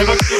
never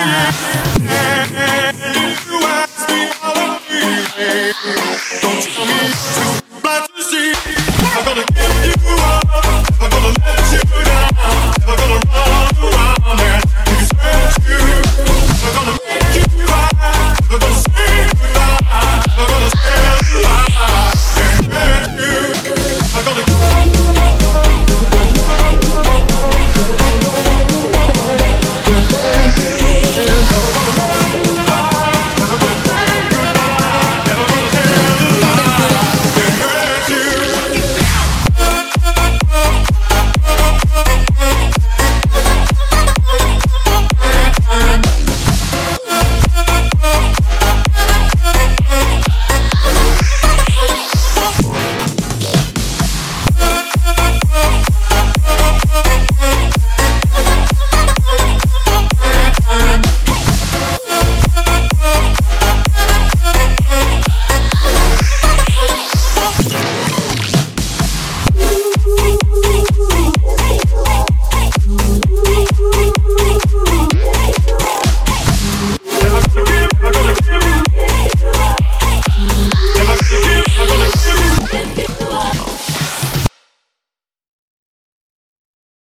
Don't tell me too blind to see. I'm gonna give you